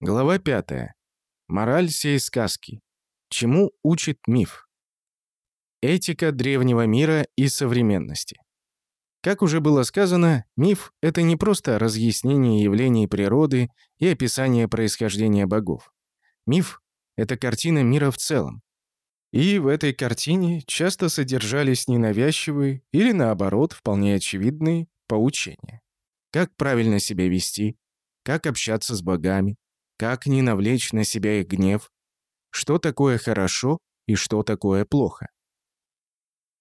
Глава 5. Мораль сей сказки. Чему учит миф? Этика древнего мира и современности. Как уже было сказано, миф — это не просто разъяснение явлений природы и описание происхождения богов. Миф — это картина мира в целом. И в этой картине часто содержались ненавязчивые или, наоборот, вполне очевидные поучения. Как правильно себя вести, как общаться с богами, как не навлечь на себя их гнев? Что такое хорошо и что такое плохо?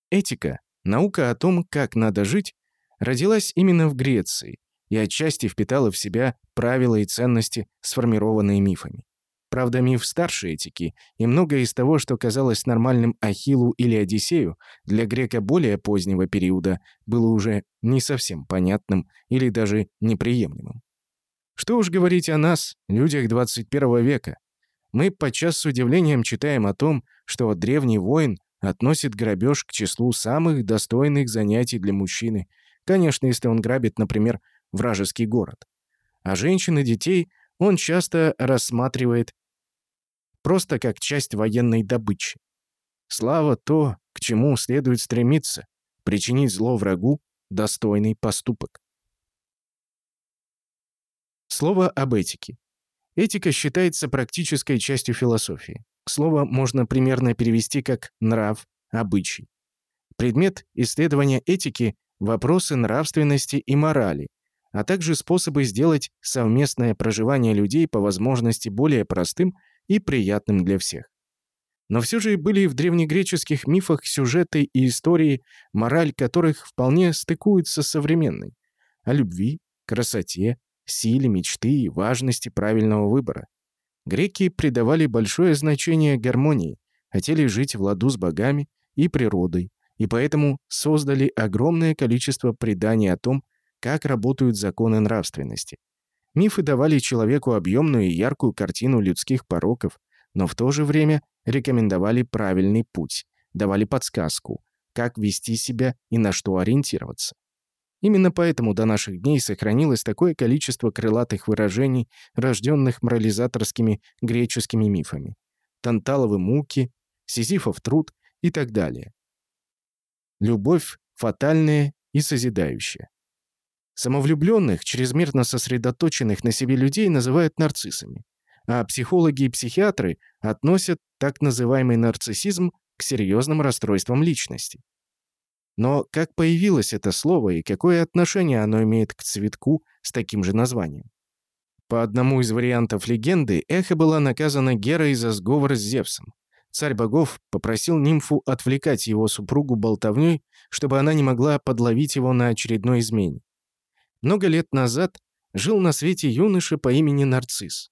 Этика, наука о том, как надо жить, родилась именно в Греции и отчасти впитала в себя правила и ценности, сформированные мифами. Правда, миф старше этики, и многое из того, что казалось нормальным Ахиллу или Одиссею, для грека более позднего периода было уже не совсем понятным или даже неприемлемым. Что уж говорить о нас, людях 21 века. Мы подчас с удивлением читаем о том, что древний воин относит грабеж к числу самых достойных занятий для мужчины, конечно, если он грабит, например, вражеский город. А женщин и детей он часто рассматривает просто как часть военной добычи. Слава то, к чему следует стремиться, причинить зло врагу – достойный поступок. Слово об этике. Этика считается практической частью философии. Слово можно примерно перевести как «нрав», «обычай». Предмет исследования этики – вопросы нравственности и морали, а также способы сделать совместное проживание людей по возможности более простым и приятным для всех. Но все же были в древнегреческих мифах сюжеты и истории, мораль которых вполне стыкуются с современной. О любви, красоте, силе мечты и важности правильного выбора. Греки придавали большое значение гармонии, хотели жить в ладу с богами и природой, и поэтому создали огромное количество преданий о том, как работают законы нравственности. Мифы давали человеку объемную и яркую картину людских пороков, но в то же время рекомендовали правильный путь, давали подсказку, как вести себя и на что ориентироваться. Именно поэтому до наших дней сохранилось такое количество крылатых выражений, рожденных морализаторскими греческими мифами. Танталовы муки, Сизифов труд и так далее. Любовь фатальная и созидающая. Самовлюбленных, чрезмерно сосредоточенных на себе людей называют нарциссами, а психологи и психиатры относят так называемый нарциссизм к серьезным расстройствам личности. Но как появилось это слово и какое отношение оно имеет к цветку с таким же названием? По одному из вариантов легенды, Эхо была наказана Герой за сговор с Зевсом. Царь богов попросил нимфу отвлекать его супругу болтовней, чтобы она не могла подловить его на очередной измене. Много лет назад жил на свете юноша по имени Нарцисс.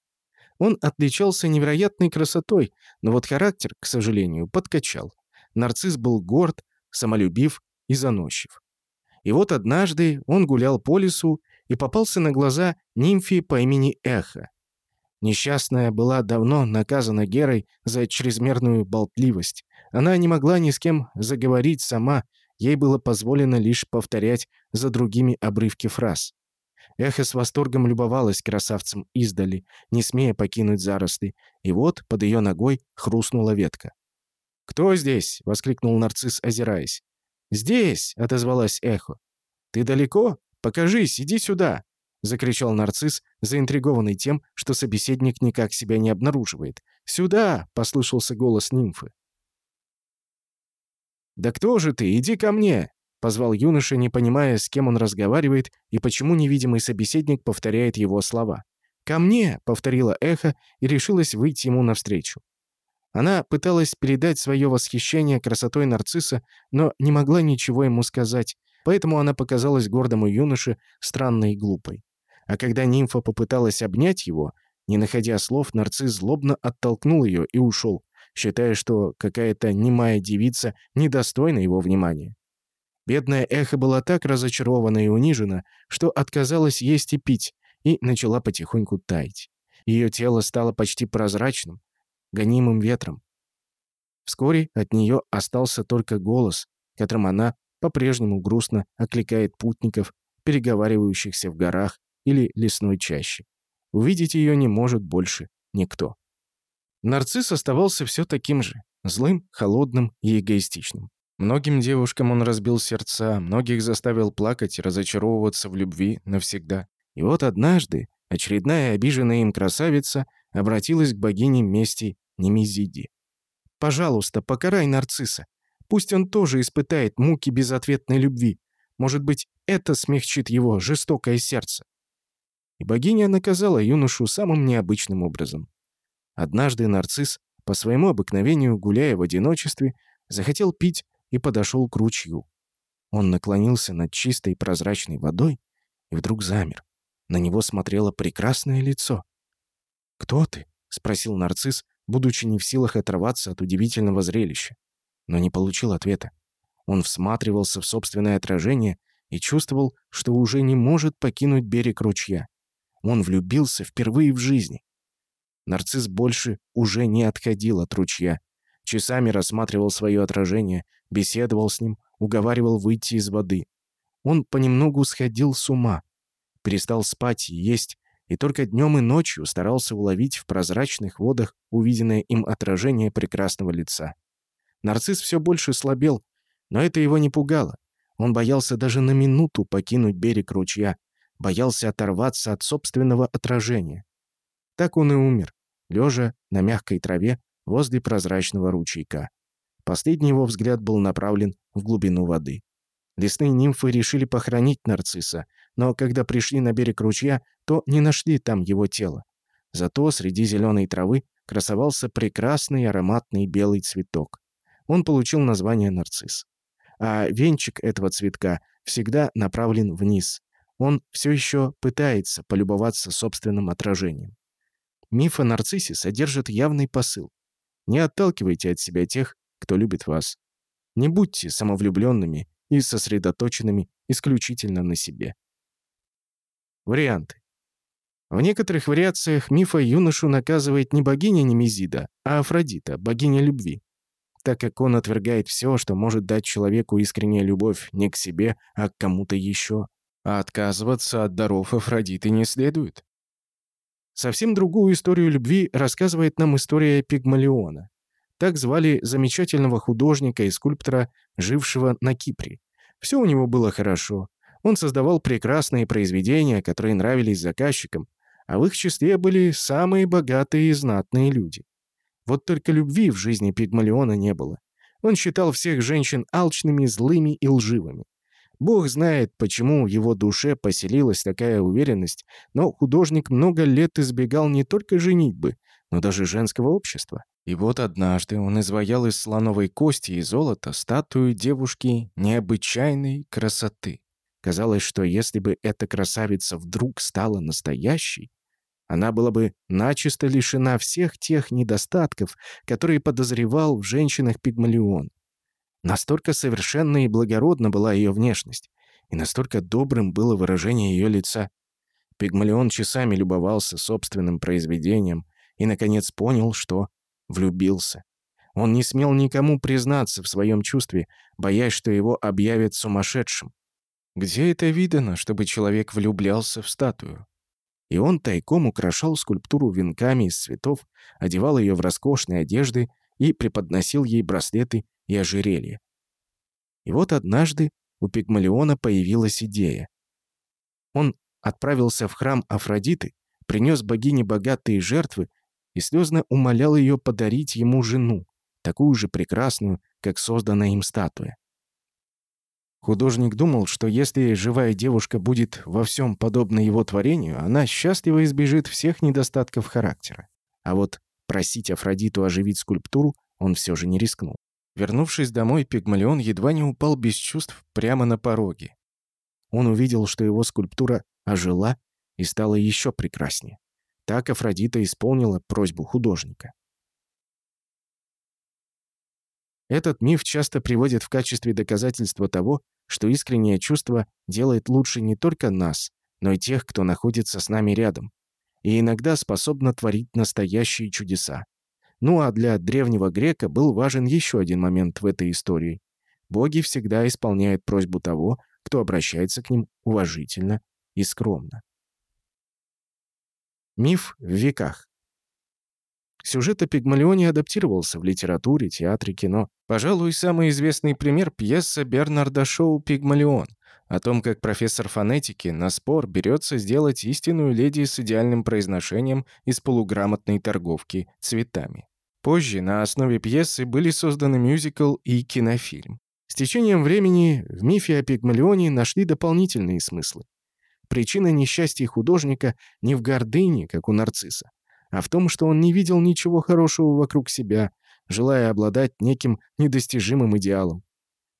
Он отличался невероятной красотой, но вот характер, к сожалению, подкачал. Нарцисс был горд, самолюбив и заносчив. И вот однажды он гулял по лесу и попался на глаза нимфе по имени Эхо. Несчастная была давно наказана Герой за чрезмерную болтливость. Она не могла ни с кем заговорить сама, ей было позволено лишь повторять за другими обрывки фраз. Эхо с восторгом любовалась красавцем издали, не смея покинуть заросли, и вот под ее ногой хрустнула ветка. «Кто здесь?» — воскликнул нарцисс, озираясь. «Здесь!» — отозвалась эхо. «Ты далеко? Покажись, иди сюда!» — закричал нарцисс, заинтригованный тем, что собеседник никак себя не обнаруживает. «Сюда!» — послышался голос нимфы. «Да кто же ты? Иди ко мне!» — позвал юноша, не понимая, с кем он разговаривает и почему невидимый собеседник повторяет его слова. «Ко мне!» — повторила эхо и решилась выйти ему навстречу. Она пыталась передать свое восхищение красотой нарцисса, но не могла ничего ему сказать, поэтому она показалась гордому юноше странной и глупой. А когда нимфа попыталась обнять его, не находя слов, нарцисс злобно оттолкнул ее и ушел, считая, что какая-то немая девица недостойна его внимания. Бедная эхо была так разочарована и унижена, что отказалась есть и пить, и начала потихоньку таять. Ее тело стало почти прозрачным, гонимым ветром. Вскоре от нее остался только голос, которым она по-прежнему грустно окликает путников, переговаривающихся в горах или лесной чаще. Увидеть ее не может больше никто. Нарцисс оставался все таким же, злым, холодным и эгоистичным. Многим девушкам он разбил сердца, многих заставил плакать и разочаровываться в любви навсегда. И вот однажды очередная обиженная им красавица обратилась к богине мести Немезиди. «Пожалуйста, покарай нарцисса. Пусть он тоже испытает муки безответной любви. Может быть, это смягчит его жестокое сердце». И богиня наказала юношу самым необычным образом. Однажды нарцисс, по своему обыкновению гуляя в одиночестве, захотел пить и подошел к ручью. Он наклонился над чистой прозрачной водой и вдруг замер. На него смотрело прекрасное лицо. «Кто ты?» — спросил нарцисс, будучи не в силах оторваться от удивительного зрелища. Но не получил ответа. Он всматривался в собственное отражение и чувствовал, что уже не может покинуть берег ручья. Он влюбился впервые в жизни. Нарцисс больше уже не отходил от ручья. Часами рассматривал свое отражение, беседовал с ним, уговаривал выйти из воды. Он понемногу сходил с ума. Перестал спать и есть, и только днем и ночью старался уловить в прозрачных водах увиденное им отражение прекрасного лица. Нарцисс все больше слабел, но это его не пугало. Он боялся даже на минуту покинуть берег ручья, боялся оторваться от собственного отражения. Так он и умер, лежа на мягкой траве возле прозрачного ручейка. Последний его взгляд был направлен в глубину воды. Лесные нимфы решили похоронить нарцисса, но когда пришли на берег ручья, то не нашли там его тело. Зато среди зеленой травы красовался прекрасный ароматный белый цветок. Он получил название нарцисс. А венчик этого цветка всегда направлен вниз. Он все еще пытается полюбоваться собственным отражением. Миф о нарциссе содержит явный посыл. Не отталкивайте от себя тех, кто любит вас. Не будьте самовлюбленными и сосредоточенными исключительно на себе. Варианты. В некоторых вариациях мифа юношу наказывает не богиня Немезида, а Афродита, богиня любви, так как он отвергает все, что может дать человеку искренняя любовь не к себе, а к кому-то еще. А отказываться от даров Афродиты не следует. Совсем другую историю любви рассказывает нам история Пигмалиона. Так звали замечательного художника и скульптора, жившего на Кипре. Все у него было хорошо. Он создавал прекрасные произведения, которые нравились заказчикам, а в их числе были самые богатые и знатные люди. Вот только любви в жизни Пигмалиона не было. Он считал всех женщин алчными, злыми и лживыми. Бог знает, почему в его душе поселилась такая уверенность, но художник много лет избегал не только женитьбы, но даже женского общества. И вот однажды он изваял из слоновой кости и золота статую девушки необычайной красоты. Казалось, что если бы эта красавица вдруг стала настоящей, она была бы начисто лишена всех тех недостатков, которые подозревал в женщинах Пигмалион. Настолько совершенна и благородна была ее внешность, и настолько добрым было выражение ее лица. Пигмалион часами любовался собственным произведением и, наконец, понял, что влюбился. Он не смел никому признаться в своем чувстве, боясь, что его объявят сумасшедшим. Где это видано, чтобы человек влюблялся в статую? И он тайком украшал скульптуру венками из цветов, одевал ее в роскошные одежды и преподносил ей браслеты и ожерелье. И вот однажды у Пигмалиона появилась идея. Он отправился в храм Афродиты, принес богине богатые жертвы и слезно умолял ее подарить ему жену, такую же прекрасную, как созданная им статуя. Художник думал, что если живая девушка будет во всем подобна его творению, она счастливо избежит всех недостатков характера. А вот просить Афродиту оживить скульптуру он все же не рискнул. Вернувшись домой, Пигмалион едва не упал без чувств прямо на пороге. Он увидел, что его скульптура ожила и стала еще прекраснее. Так Афродита исполнила просьбу художника. Этот миф часто приводит в качестве доказательства того, что искреннее чувство делает лучше не только нас, но и тех, кто находится с нами рядом, и иногда способно творить настоящие чудеса. Ну а для древнего грека был важен еще один момент в этой истории. Боги всегда исполняют просьбу того, кто обращается к ним уважительно и скромно. Миф в веках. Сюжет о Пигмалионе адаптировался в литературе, театре, кино. Пожалуй, самый известный пример – пьеса Бернарда Шоу «Пигмалион», о том, как профессор фонетики на спор берется сделать истинную леди с идеальным произношением из полуграмотной торговки цветами. Позже на основе пьесы были созданы мюзикл и кинофильм. С течением времени в мифе о Пигмалионе нашли дополнительные смыслы. Причина несчастья художника не в гордыне, как у нарцисса, а в том, что он не видел ничего хорошего вокруг себя, желая обладать неким недостижимым идеалом.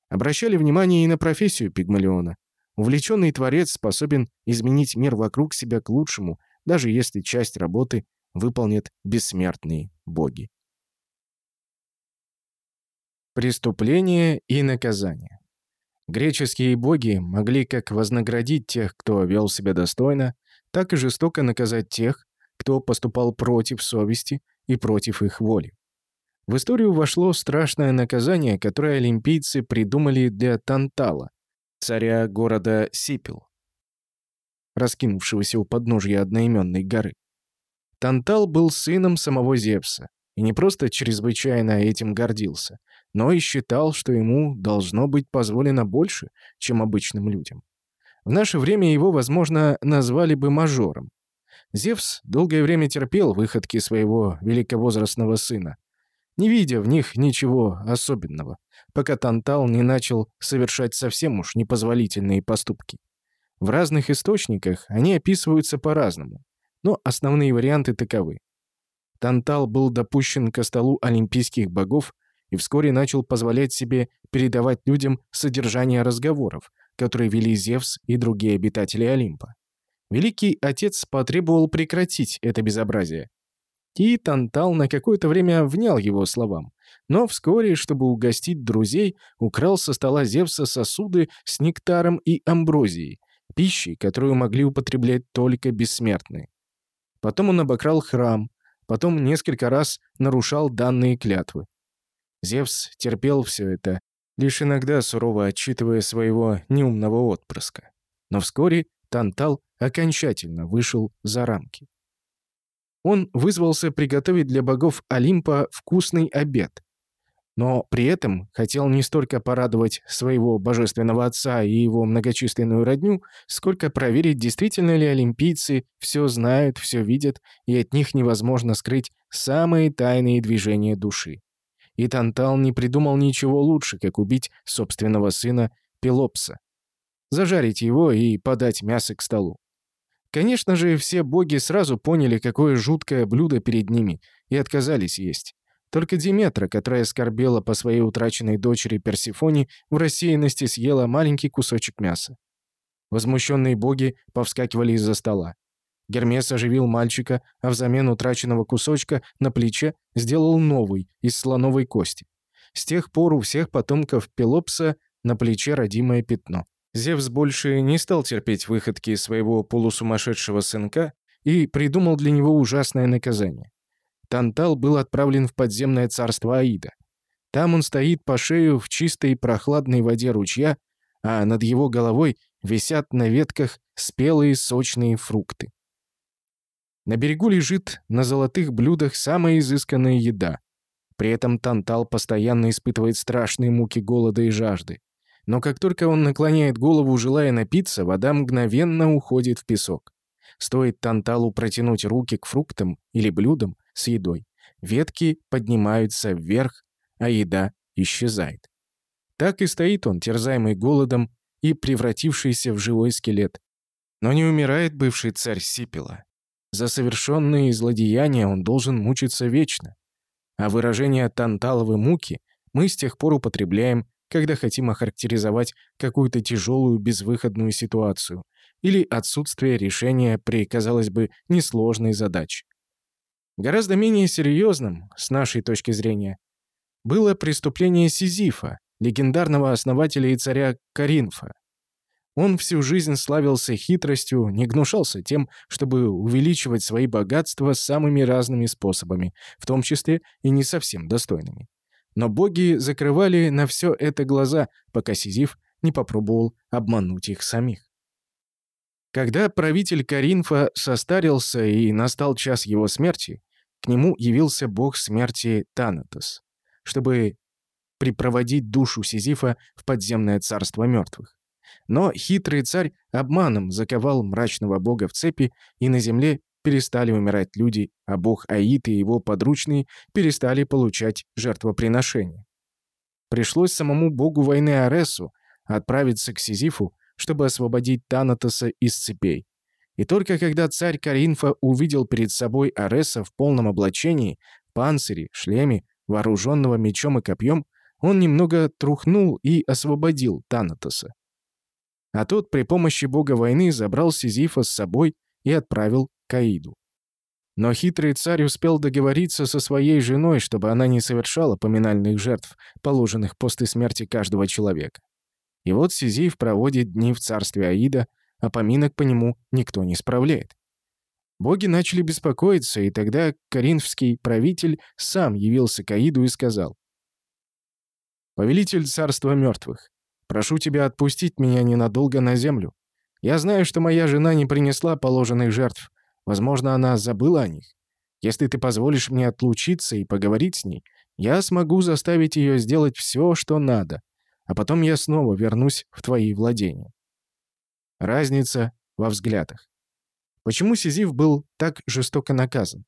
Обращали внимание и на профессию Пигмалиона. Увлеченный творец способен изменить мир вокруг себя к лучшему, даже если часть работы выполнят бессмертные боги. Преступление и наказание. Греческие боги могли как вознаградить тех, кто вел себя достойно, так и жестоко наказать тех, кто поступал против совести и против их воли. В историю вошло страшное наказание, которое олимпийцы придумали для Тантала, царя города Сипил, раскинувшегося у подножья одноименной горы. Тантал был сыном самого Зевса, и не просто чрезвычайно этим гордился, но и считал, что ему должно быть позволено больше, чем обычным людям. В наше время его, возможно, назвали бы мажором. Зевс долгое время терпел выходки своего великовозрастного сына, не видя в них ничего особенного, пока Тантал не начал совершать совсем уж непозволительные поступки. В разных источниках они описываются по-разному, но основные варианты таковы. Тантал был допущен ко столу олимпийских богов и вскоре начал позволять себе передавать людям содержание разговоров, которые вели Зевс и другие обитатели Олимпа. Великий Отец потребовал прекратить это безобразие. И Тантал на какое-то время внял его словам, но вскоре, чтобы угостить друзей, украл со стола Зевса сосуды с нектаром и амброзией, пищей, которую могли употреблять только бессмертные. Потом он обокрал храм, потом несколько раз нарушал данные клятвы. Зевс терпел все это, лишь иногда сурово отчитывая своего неумного отпрыска. Но вскоре Тантал окончательно вышел за рамки. Он вызвался приготовить для богов Олимпа вкусный обед, но при этом хотел не столько порадовать своего божественного отца и его многочисленную родню, сколько проверить, действительно ли олимпийцы все знают, все видят, и от них невозможно скрыть самые тайные движения души. И Тантал не придумал ничего лучше, как убить собственного сына Пелопса, зажарить его и подать мясо к столу. Конечно же, все боги сразу поняли, какое жуткое блюдо перед ними, и отказались есть. Только Диметра, которая скорбела по своей утраченной дочери Персифоне, в рассеянности съела маленький кусочек мяса. Возмущенные боги повскакивали из-за стола. Гермес оживил мальчика, а взамен утраченного кусочка на плече сделал новый, из слоновой кости. С тех пор у всех потомков Пелопса на плече родимое пятно. Зевс больше не стал терпеть выходки своего полусумасшедшего сынка и придумал для него ужасное наказание. Тантал был отправлен в подземное царство Аида. Там он стоит по шею в чистой прохладной воде ручья, а над его головой висят на ветках спелые сочные фрукты. На берегу лежит на золотых блюдах самая изысканная еда. При этом Тантал постоянно испытывает страшные муки голода и жажды. Но как только он наклоняет голову, желая напиться, вода мгновенно уходит в песок. Стоит Танталу протянуть руки к фруктам или блюдам, с едой. Ветки поднимаются вверх, а еда исчезает. Так и стоит он, терзаемый голодом и превратившийся в живой скелет. Но не умирает бывший царь Сипила. За совершенные злодеяния он должен мучиться вечно. А выражение «танталовы муки» мы с тех пор употребляем, когда хотим охарактеризовать какую-то тяжелую безвыходную ситуацию или отсутствие решения при, казалось бы, несложной задаче. Гораздо менее серьезным, с нашей точки зрения, было преступление Сизифа, легендарного основателя и царя Каринфа. Он всю жизнь славился хитростью, не гнушался тем, чтобы увеличивать свои богатства самыми разными способами, в том числе и не совсем достойными. Но боги закрывали на все это глаза, пока Сизиф не попробовал обмануть их самих. Когда правитель Каринфа состарился и настал час его смерти, к нему явился бог смерти Танатос, чтобы припроводить душу Сизифа в подземное царство мертвых. Но хитрый царь обманом заковал мрачного бога в цепи, и на земле перестали умирать люди, а бог Аид и его подручные перестали получать жертвоприношения. Пришлось самому богу войны Аресу отправиться к Сизифу, чтобы освободить Танатоса из цепей. И только когда царь Каринфа увидел перед собой Ареса в полном облачении, панцире, шлеме, вооруженного мечом и копьем, он немного трухнул и освободил Танатоса. А тот при помощи бога войны забрал Сизифа с собой и отправил к Аиду. Но хитрый царь успел договориться со своей женой, чтобы она не совершала поминальных жертв, положенных после смерти каждого человека. И вот Сизиф проводит дни в царстве Аида, а поминок по нему никто не справляет. Боги начали беспокоиться, и тогда коринфский правитель сам явился к Аиду и сказал, «Повелитель царства мертвых, прошу тебя отпустить меня ненадолго на землю. Я знаю, что моя жена не принесла положенных жертв, Возможно, она забыла о них. Если ты позволишь мне отлучиться и поговорить с ней, я смогу заставить ее сделать все, что надо, а потом я снова вернусь в твои владения. Разница во взглядах. Почему Сизиф был так жестоко наказан?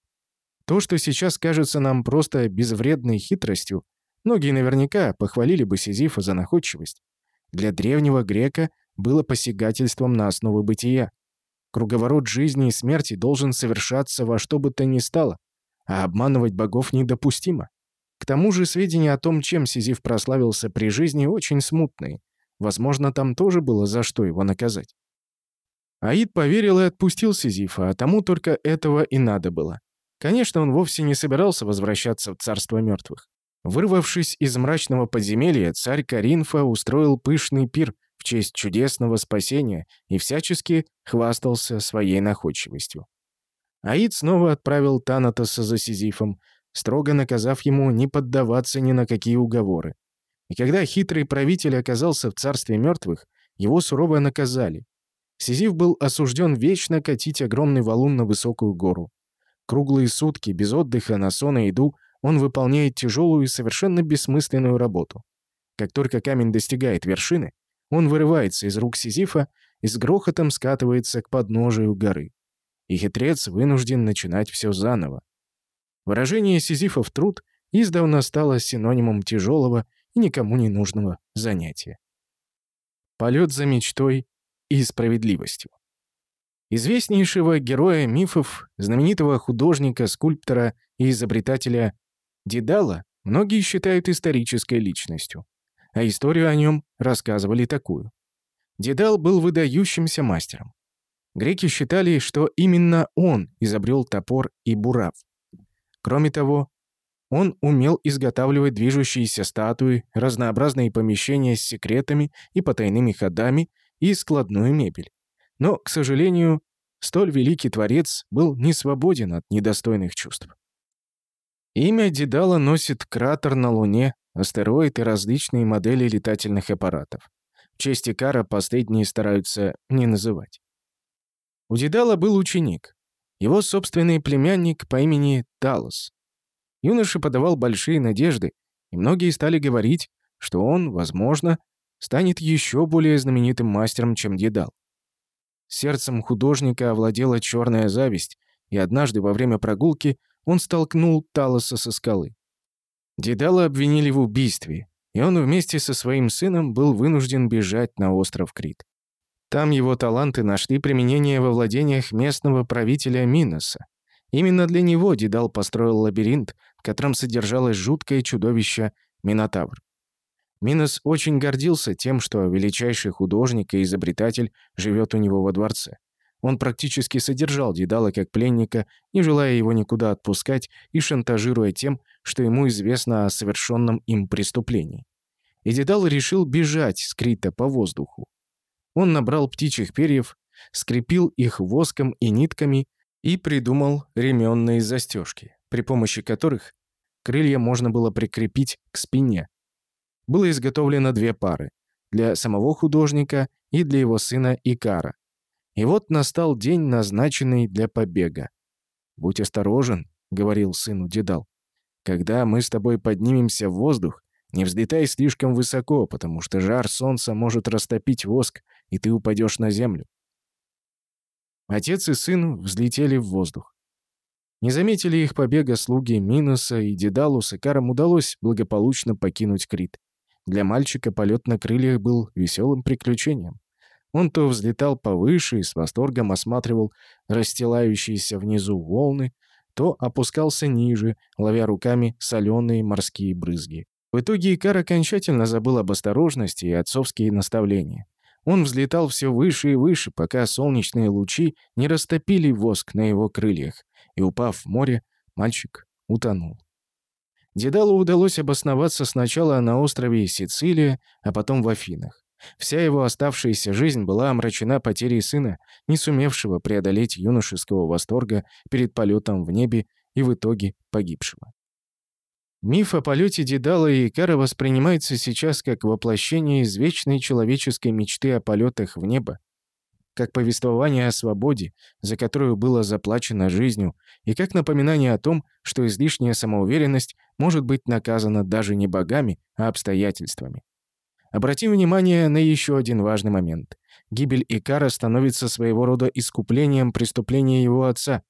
То, что сейчас кажется нам просто безвредной хитростью, многие наверняка похвалили бы Сизифа за находчивость. Для древнего грека было посягательством на основы бытия. Круговорот жизни и смерти должен совершаться во что бы то ни стало, а обманывать богов недопустимо. К тому же сведения о том, чем Сизиф прославился при жизни, очень смутные. Возможно, там тоже было за что его наказать. Аид поверил и отпустил Сизифа, а тому только этого и надо было. Конечно, он вовсе не собирался возвращаться в царство мертвых. Вырвавшись из мрачного подземелья, царь Каринфа устроил пышный пир, в честь чудесного спасения и всячески хвастался своей находчивостью. Аид снова отправил Танатоса за Сизифом, строго наказав ему не поддаваться ни на какие уговоры. И когда хитрый правитель оказался в царстве мертвых, его сурово наказали. Сизиф был осужден вечно катить огромный валун на высокую гору. Круглые сутки, без отдыха, на сон и еду, он выполняет тяжелую и совершенно бессмысленную работу. Как только камень достигает вершины, он вырывается из рук Сизифа и с грохотом скатывается к подножию горы. И хитрец вынужден начинать все заново. Выражение Сизифов труд издавна стало синонимом тяжелого и никому не нужного занятия. Полет за мечтой и справедливостью. Известнейшего героя мифов, знаменитого художника, скульптора и изобретателя Дедала многие считают исторической личностью а историю о нем рассказывали такую. Дедал был выдающимся мастером. Греки считали, что именно он изобрел топор и бурав. Кроме того, он умел изготавливать движущиеся статуи, разнообразные помещения с секретами и потайными ходами и складную мебель. Но, к сожалению, столь великий творец был не свободен от недостойных чувств. Имя Дедала носит кратер на Луне, астероид и различные модели летательных аппаратов. В честь Икара последние стараются не называть. У Дедала был ученик, его собственный племянник по имени Талос. Юноша подавал большие надежды, и многие стали говорить, что он, возможно, станет еще более знаменитым мастером, чем Дедал. Сердцем художника овладела черная зависть, и однажды во время прогулки он столкнул Талоса со скалы. Дедала обвинили в убийстве, и он вместе со своим сыном был вынужден бежать на остров Крит. Там его таланты нашли применение во владениях местного правителя Миноса. Именно для него Дедал построил лабиринт, в котором содержалось жуткое чудовище Минотавр. Минос очень гордился тем, что величайший художник и изобретатель живет у него во дворце. Он практически содержал Дедала как пленника, не желая его никуда отпускать и шантажируя тем, что ему известно о совершенном им преступлении. И Дедал решил бежать с Крита по воздуху. Он набрал птичьих перьев, скрепил их воском и нитками и придумал ременные застежки, при помощи которых крылья можно было прикрепить к спине. Было изготовлено две пары – для самого художника и для его сына Икара – И вот настал день, назначенный для побега. «Будь осторожен», — говорил сыну Дедал. «Когда мы с тобой поднимемся в воздух, не взлетай слишком высоко, потому что жар солнца может растопить воск, и ты упадешь на землю». Отец и сын взлетели в воздух. Не заметили их побега слуги Миноса и Дедалу с Икаром удалось благополучно покинуть Крит. Для мальчика полет на крыльях был веселым приключением. Он то взлетал повыше и с восторгом осматривал расстилающиеся внизу волны, то опускался ниже, ловя руками соленые морские брызги. В итоге Икар окончательно забыл об осторожности и отцовские наставления. Он взлетал все выше и выше, пока солнечные лучи не растопили воск на его крыльях, и, упав в море, мальчик утонул. Дедалу удалось обосноваться сначала на острове Сицилия, а потом в Афинах. Вся его оставшаяся жизнь была омрачена потерей сына, не сумевшего преодолеть юношеского восторга перед полетом в небе и в итоге погибшего. Миф о полете Дедала и Икара воспринимается сейчас как воплощение извечной человеческой мечты о полетах в небо, как повествование о свободе, за которую было заплачено жизнью, и как напоминание о том, что излишняя самоуверенность может быть наказана даже не богами, а обстоятельствами. Обратим внимание на еще один важный момент. Гибель Икара становится своего рода искуплением преступления его отца.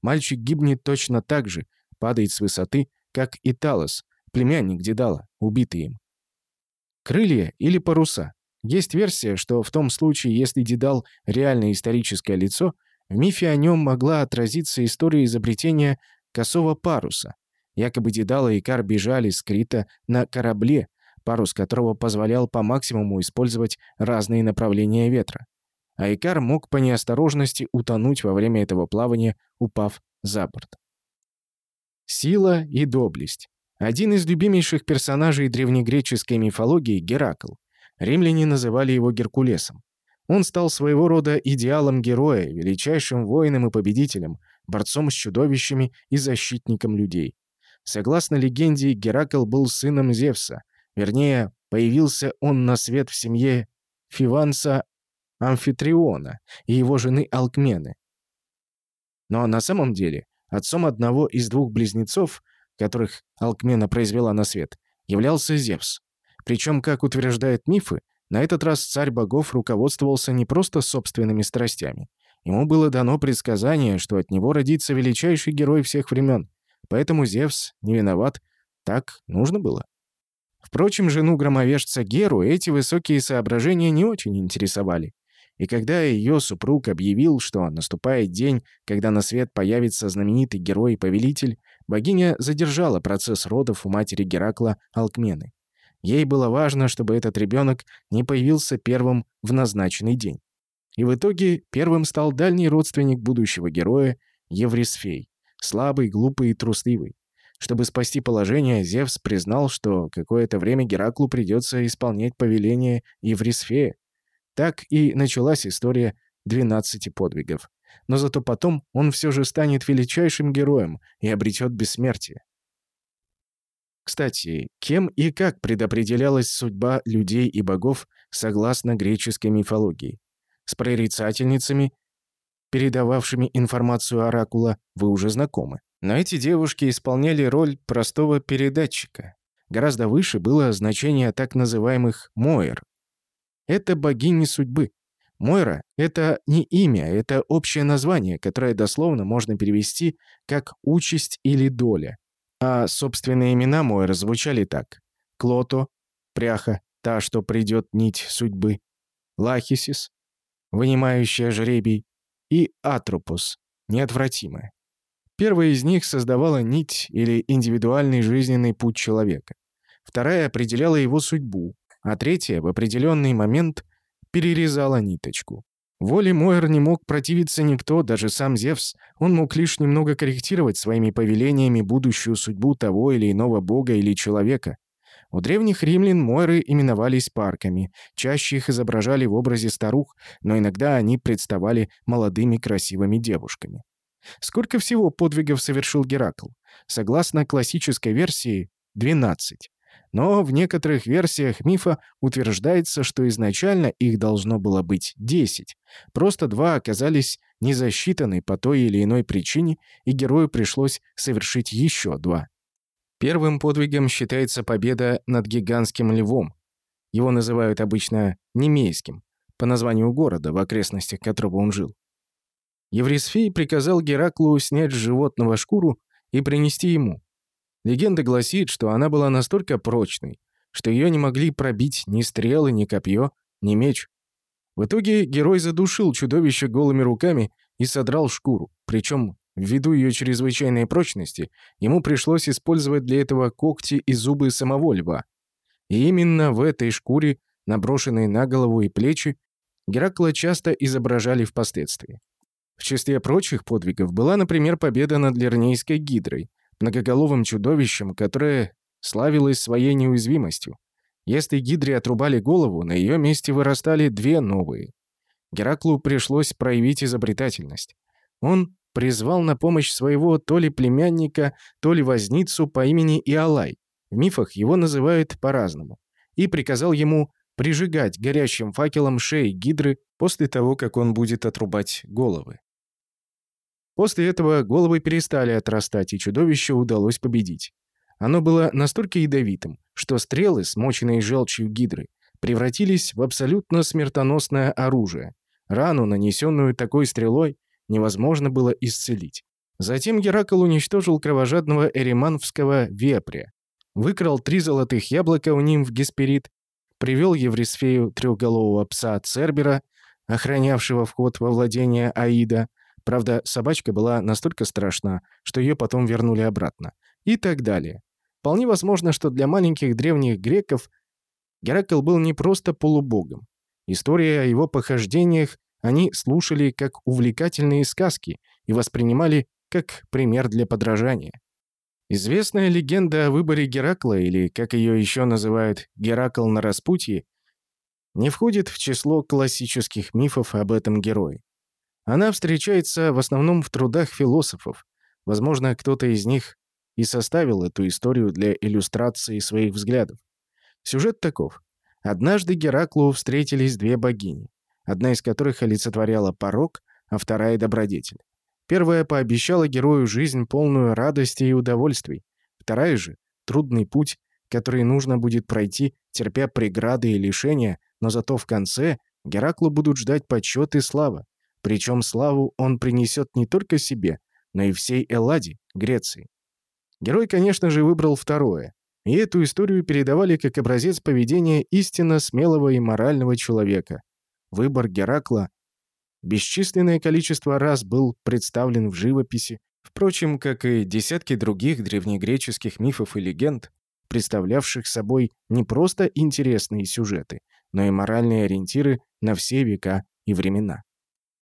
Мальчик гибнет точно так же, падает с высоты, как и Талос, племянник Дедала, убитый им. Крылья или паруса. Есть версия, что в том случае, если Дедал – реальное историческое лицо, в мифе о нем могла отразиться история изобретения косого паруса. Якобы Дедал и Икар бежали с Крита на корабле, парус которого позволял по максимуму использовать разные направления ветра. А Икар мог по неосторожности утонуть во время этого плавания, упав за борт. Сила и доблесть. Один из любимейших персонажей древнегреческой мифологии – Геракл. Римляне называли его Геркулесом. Он стал своего рода идеалом героя, величайшим воином и победителем, борцом с чудовищами и защитником людей. Согласно легенде, Геракл был сыном Зевса, Вернее, появился он на свет в семье Фиванса Амфитриона и его жены Алкмены. Но на самом деле отцом одного из двух близнецов, которых Алкмена произвела на свет, являлся Зевс. Причем, как утверждают мифы, на этот раз царь богов руководствовался не просто собственными страстями. Ему было дано предсказание, что от него родится величайший герой всех времен. Поэтому Зевс не виноват. Так нужно было. Впрочем, жену громовержца Геру эти высокие соображения не очень интересовали. И когда ее супруг объявил, что наступает день, когда на свет появится знаменитый герой и повелитель, богиня задержала процесс родов у матери Геракла Алкмены. Ей было важно, чтобы этот ребенок не появился первым в назначенный день. И в итоге первым стал дальний родственник будущего героя Еврисфей, слабый, глупый и трусливый. Чтобы спасти положение, Зевс признал, что какое-то время Гераклу придется исполнять повеление Еврисфея. Так и началась история 12 подвигов. Но зато потом он все же станет величайшим героем и обретет бессмертие. Кстати, кем и как предопределялась судьба людей и богов согласно греческой мифологии? С прорицательницами, передававшими информацию оракула, вы уже знакомы. Но эти девушки исполняли роль простого передатчика. Гораздо выше было значение так называемых Моэр. Это богини судьбы. Мойра — это не имя, это общее название, которое дословно можно перевести как «участь» или «доля». А собственные имена Мойра звучали так. Клото, пряха, та, что придет нить судьбы, Лахисис, вынимающая жребий, и Атропус, неотвратимая. Первая из них создавала нить или индивидуальный жизненный путь человека. Вторая определяла его судьбу, а третья в определенный момент перерезала ниточку. Воле Мойер не мог противиться никто, даже сам Зевс. Он мог лишь немного корректировать своими повелениями будущую судьбу того или иного бога или человека. У древних римлян Мойры именовались парками. Чаще их изображали в образе старух, но иногда они представали молодыми красивыми девушками. Сколько всего подвигов совершил Геракл? Согласно классической версии, 12. Но в некоторых версиях мифа утверждается, что изначально их должно было быть 10. Просто два оказались не засчитаны по той или иной причине, и герою пришлось совершить еще два. Первым подвигом считается победа над гигантским львом. Его называют обычно Немейским, по названию города, в окрестностях которого он жил. Еврисфей приказал Гераклу снять с животного шкуру и принести ему. Легенда гласит, что она была настолько прочной, что ее не могли пробить ни стрелы, ни копье, ни меч. В итоге герой задушил чудовище голыми руками и содрал шкуру, причем ввиду ее чрезвычайной прочности ему пришлось использовать для этого когти и зубы самого льва. И именно в этой шкуре, наброшенной на голову и плечи, Геракла часто изображали впоследствии. В числе прочих подвигов была, например, победа над Лернейской гидрой, многоголовым чудовищем, которое славилось своей неуязвимостью. Если гидре отрубали голову, на ее месте вырастали две новые. Гераклу пришлось проявить изобретательность. Он призвал на помощь своего то ли племянника, то ли возницу по имени Иолай. В мифах его называют по-разному. И приказал ему прижигать горящим факелом шеи гидры после того, как он будет отрубать головы. После этого головы перестали отрастать, и чудовище удалось победить. Оно было настолько ядовитым, что стрелы, смоченные желчью гидры, превратились в абсолютно смертоносное оружие. Рану, нанесенную такой стрелой, невозможно было исцелить. Затем Геракл уничтожил кровожадного эриманфского вепря, выкрал три золотых яблока у ним в Гесперид, привел Еврисфею трехголового пса Цербера, охранявшего вход во владение Аида, Правда, собачка была настолько страшна, что ее потом вернули обратно. И так далее. Вполне возможно, что для маленьких древних греков Геракл был не просто полубогом. История о его похождениях они слушали как увлекательные сказки и воспринимали как пример для подражания. Известная легенда о выборе Геракла, или, как ее еще называют, Геракл на распутье, не входит в число классических мифов об этом герое. Она встречается в основном в трудах философов. Возможно, кто-то из них и составил эту историю для иллюстрации своих взглядов. Сюжет таков. Однажды Гераклу встретились две богини, одна из которых олицетворяла порог, а вторая — добродетель. Первая пообещала герою жизнь, полную радости и удовольствий. Вторая же — трудный путь, который нужно будет пройти, терпя преграды и лишения, но зато в конце Гераклу будут ждать почет и слава. Причем славу он принесет не только себе, но и всей Элладе, Греции. Герой, конечно же, выбрал второе. И эту историю передавали как образец поведения истинно смелого и морального человека. Выбор Геракла бесчисленное количество раз был представлен в живописи, впрочем, как и десятки других древнегреческих мифов и легенд, представлявших собой не просто интересные сюжеты, но и моральные ориентиры на все века и времена.